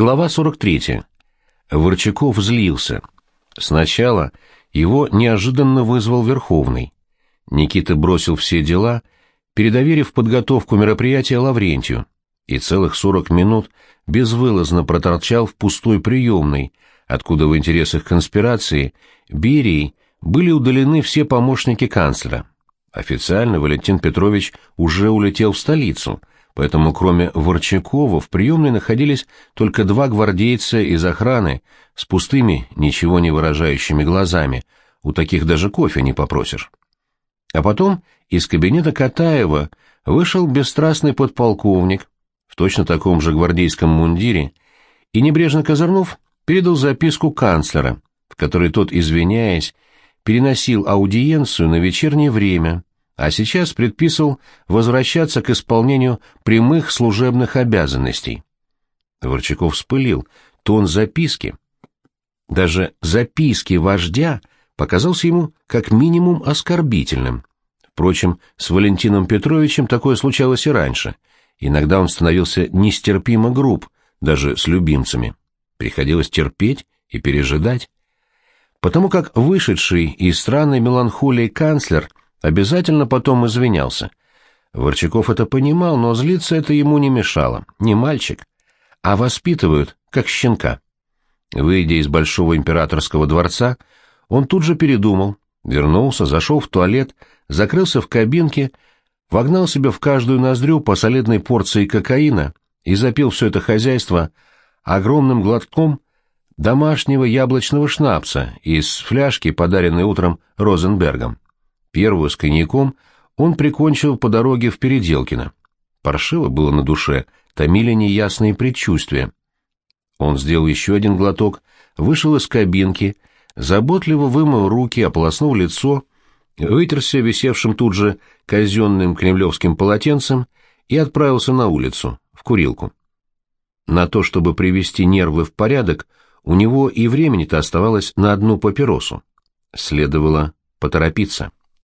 Глава 43. Ворчаков злился. Сначала его неожиданно вызвал Верховный. Никита бросил все дела, передоверив подготовку мероприятия Лаврентию, и целых сорок минут безвылазно проторчал в пустой приемной, откуда в интересах конспирации Берии были удалены все помощники канцлера. Официально Валентин Петрович уже улетел в столицу, поэтому кроме Ворчакова в приемной находились только два гвардейца из охраны с пустыми, ничего не выражающими глазами, у таких даже кофе не попросишь. А потом из кабинета Катаева вышел бесстрастный подполковник в точно таком же гвардейском мундире и, небрежно козырнув, передал записку канцлера, в которой тот, извиняясь, переносил аудиенцию на вечернее время, а сейчас предписывал возвращаться к исполнению прямых служебных обязанностей. Ворчаков вспылил. Тон записки, даже записки вождя, показался ему как минимум оскорбительным. Впрочем, с Валентином Петровичем такое случалось и раньше. Иногда он становился нестерпимо груб, даже с любимцами. Приходилось терпеть и пережидать потому как вышедший из странной меланхолии канцлер обязательно потом извинялся. Ворчаков это понимал, но злиться это ему не мешало, не мальчик, а воспитывают, как щенка. Выйдя из Большого императорского дворца, он тут же передумал, вернулся, зашел в туалет, закрылся в кабинке, вогнал себе в каждую ноздрю по солидной порции кокаина и запил все это хозяйство огромным глотком домашнего яблочного шнапса из фляжки, подаренной утром Розенбергом. Первую с коньяком он прикончил по дороге в Переделкино. Паршиво было на душе, томили неясные предчувствия. Он сделал еще один глоток, вышел из кабинки, заботливо вымыл руки, ополоснул лицо, вытерся висевшим тут же казенным кремлевским полотенцем и отправился на улицу, в курилку. На то, чтобы привести нервы в порядок, у него и времени-то оставалось на одну папиросу. Следовало поторопиться.